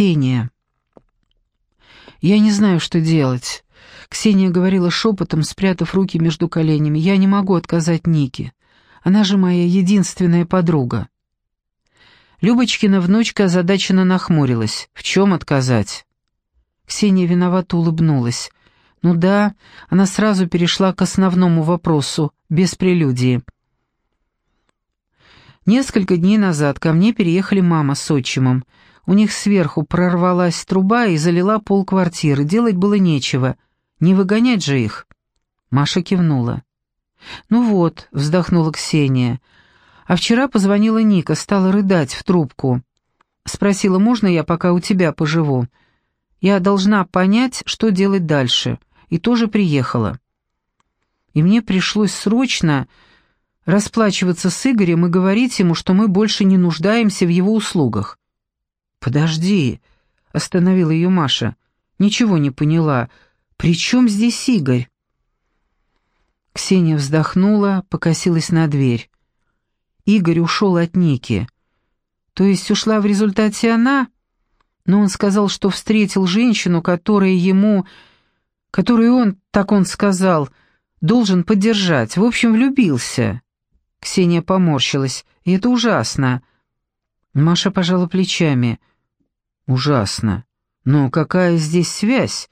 Ксения. Я не знаю, что делать. Ксения говорила шепотом, спрятав руки между коленями. Я не могу отказать Нике. Она же моя единственная подруга. Любочкина внучка озадаченно нахмурилась. В чем отказать? Ксения виновато улыбнулась. Ну да, она сразу перешла к основному вопросу, без прелюдии. Несколько дней назад ко мне переехали мама с отчимом. У них сверху прорвалась труба и залила пол квартиры. Делать было нечего. Не выгонять же их. Маша кивнула. «Ну вот», — вздохнула Ксения. «А вчера позвонила Ника, стала рыдать в трубку. Спросила, можно я пока у тебя поживу? Я должна понять, что делать дальше. И тоже приехала. И мне пришлось срочно расплачиваться с Игорем и говорить ему, что мы больше не нуждаемся в его услугах. «Подожди», — остановила ее Маша. «Ничего не поняла. При чем здесь Игорь?» Ксения вздохнула, покосилась на дверь. Игорь ушел от Ники. То есть ушла в результате она? Но он сказал, что встретил женщину, которая ему... которую он, так он сказал, должен поддержать. В общем, влюбился. Ксения поморщилась. И это ужасно. Маша пожала плечами. Ужасно. Но какая здесь связь?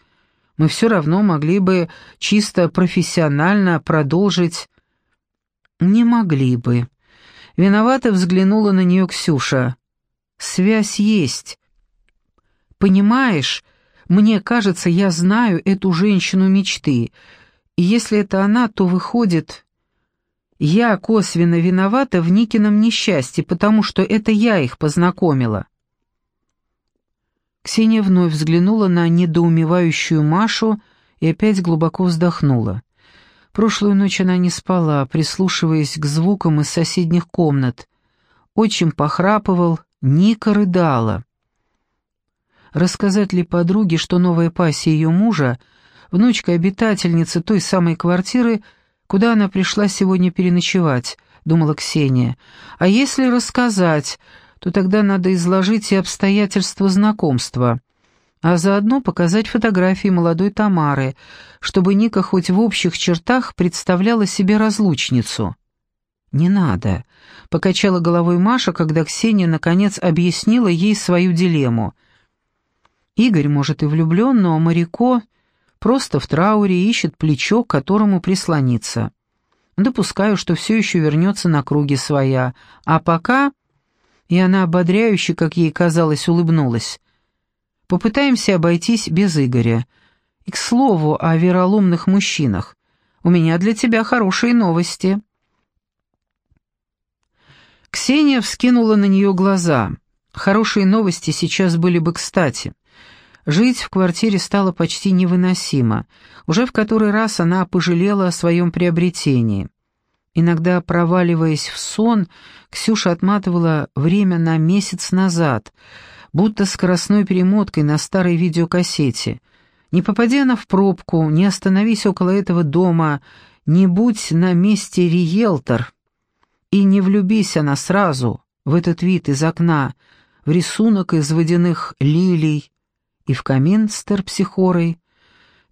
Мы все равно могли бы чисто профессионально продолжить... Не могли бы. Виновато взглянула на нее Ксюша. Связь есть. Понимаешь, мне кажется, я знаю эту женщину мечты. И если это она, то выходит... Я косвенно виновата в Никином несчастье, потому что это я их познакомила. Ксения вновь взглянула на недоумевающую Машу и опять глубоко вздохнула. Прошлую ночь она не спала, прислушиваясь к звукам из соседних комнат. Отчим похрапывал, Ника рыдала. Рассказать ли подруге, что новая пассия ее мужа, внучка обитательницы той самой квартиры, куда она пришла сегодня переночевать, думала Ксения. А если рассказать, то тогда надо изложить и обстоятельства знакомства, а заодно показать фотографии молодой Тамары, чтобы Ника хоть в общих чертах представляла себе разлучницу. «Не надо», — покачала головой Маша, когда Ксения наконец объяснила ей свою дилемму. «Игорь, может, и влюблен, но Марико просто в трауре ищет плечо, к которому прислониться. Допускаю, что все еще вернется на круги своя, а пока и она ободряюще, как ей казалось, улыбнулась. «Попытаемся обойтись без Игоря. И, к слову, о вероломных мужчинах. У меня для тебя хорошие новости». Ксения вскинула на нее глаза. Хорошие новости сейчас были бы кстати. Жить в квартире стало почти невыносимо. Уже в который раз она пожалела о своем приобретении. Иногда, проваливаясь в сон, Ксюша отматывала время на месяц назад, будто скоростной перемоткой на старой видеокассете. Не попадя она в пробку, не остановись около этого дома, не будь на месте риэлтор. И не влюбись она сразу в этот вид из окна, в рисунок из водяных лилий и в камин с терпсихорой,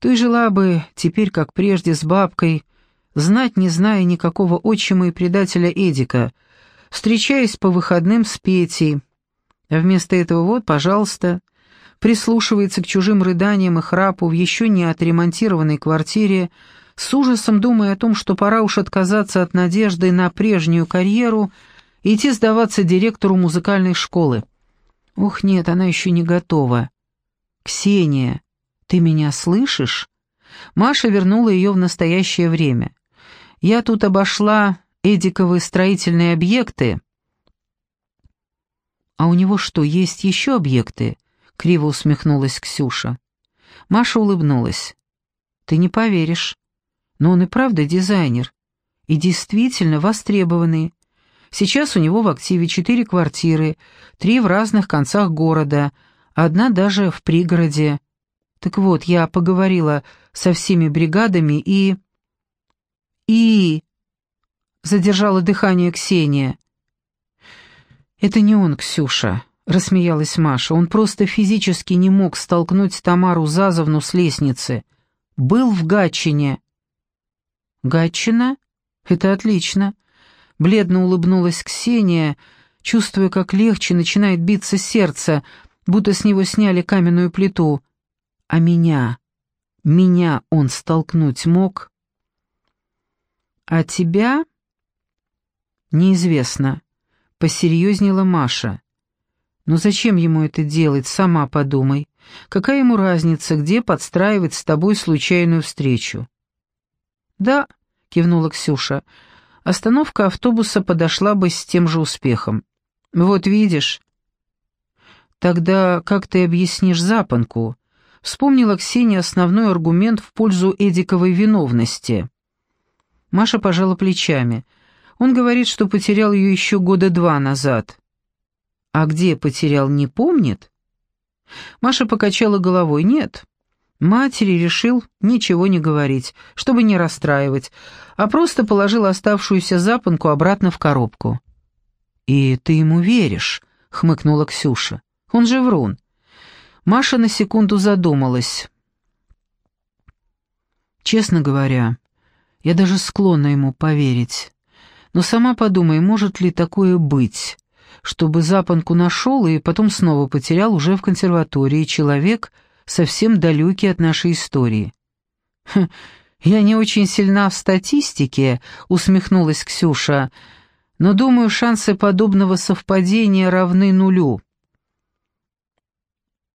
и жила бы теперь, как прежде, с бабкой, знать не зная никакого отчима и предателя Эдика, встречаясь по выходным с Петей. А вместо этого вот, пожалуйста, прислушивается к чужим рыданиям и храпу в еще не отремонтированной квартире, с ужасом думая о том, что пора уж отказаться от надежды на прежнюю карьеру и идти сдаваться директору музыкальной школы. Ух, нет, она еще не готова. «Ксения, ты меня слышишь?» Маша вернула ее в настоящее время. Я тут обошла Эдиковы строительные объекты». «А у него что, есть еще объекты?» — криво усмехнулась Ксюша. Маша улыбнулась. «Ты не поверишь, но он и правда дизайнер. И действительно востребованный. Сейчас у него в активе четыре квартиры, три в разных концах города, одна даже в пригороде. Так вот, я поговорила со всеми бригадами и...» И... Задержала дыхание Ксения. Это не он, Ксюша. — рассмеялась Маша. «Он просто физически не мог столкнуть Тамару Зазовну с лестницы. Был в Гатчине». «Гатчина? Это отлично». Бледно улыбнулась Ксения, чувствуя, как легче начинает биться сердце, будто с него сняли каменную плиту. «А меня? Меня он столкнуть мог?» «А тебя?» «Неизвестно», — посерьезнела Маша. «Но зачем ему это делать, сама подумай. Какая ему разница, где подстраивать с тобой случайную встречу?» «Да», — кивнула Ксюша, — «остановка автобуса подошла бы с тем же успехом. Вот видишь». «Тогда как ты объяснишь запонку?» Вспомнила Ксения основной аргумент в пользу Эдиковой виновности. Маша пожала плечами. Он говорит, что потерял ее еще года два назад. А где потерял, не помнит? Маша покачала головой. Нет. Матери решил ничего не говорить, чтобы не расстраивать, а просто положил оставшуюся запонку обратно в коробку. «И ты ему веришь?» — хмыкнула Ксюша. «Он же врун». Маша на секунду задумалась. «Честно говоря, я даже склонна ему поверить. Но сама подумай, может ли такое быть, чтобы запонку нашел и потом снова потерял уже в консерватории человек, совсем далекий от нашей истории. «Хм, «Я не очень сильна в статистике», — усмехнулась Ксюша, «но, думаю, шансы подобного совпадения равны нулю».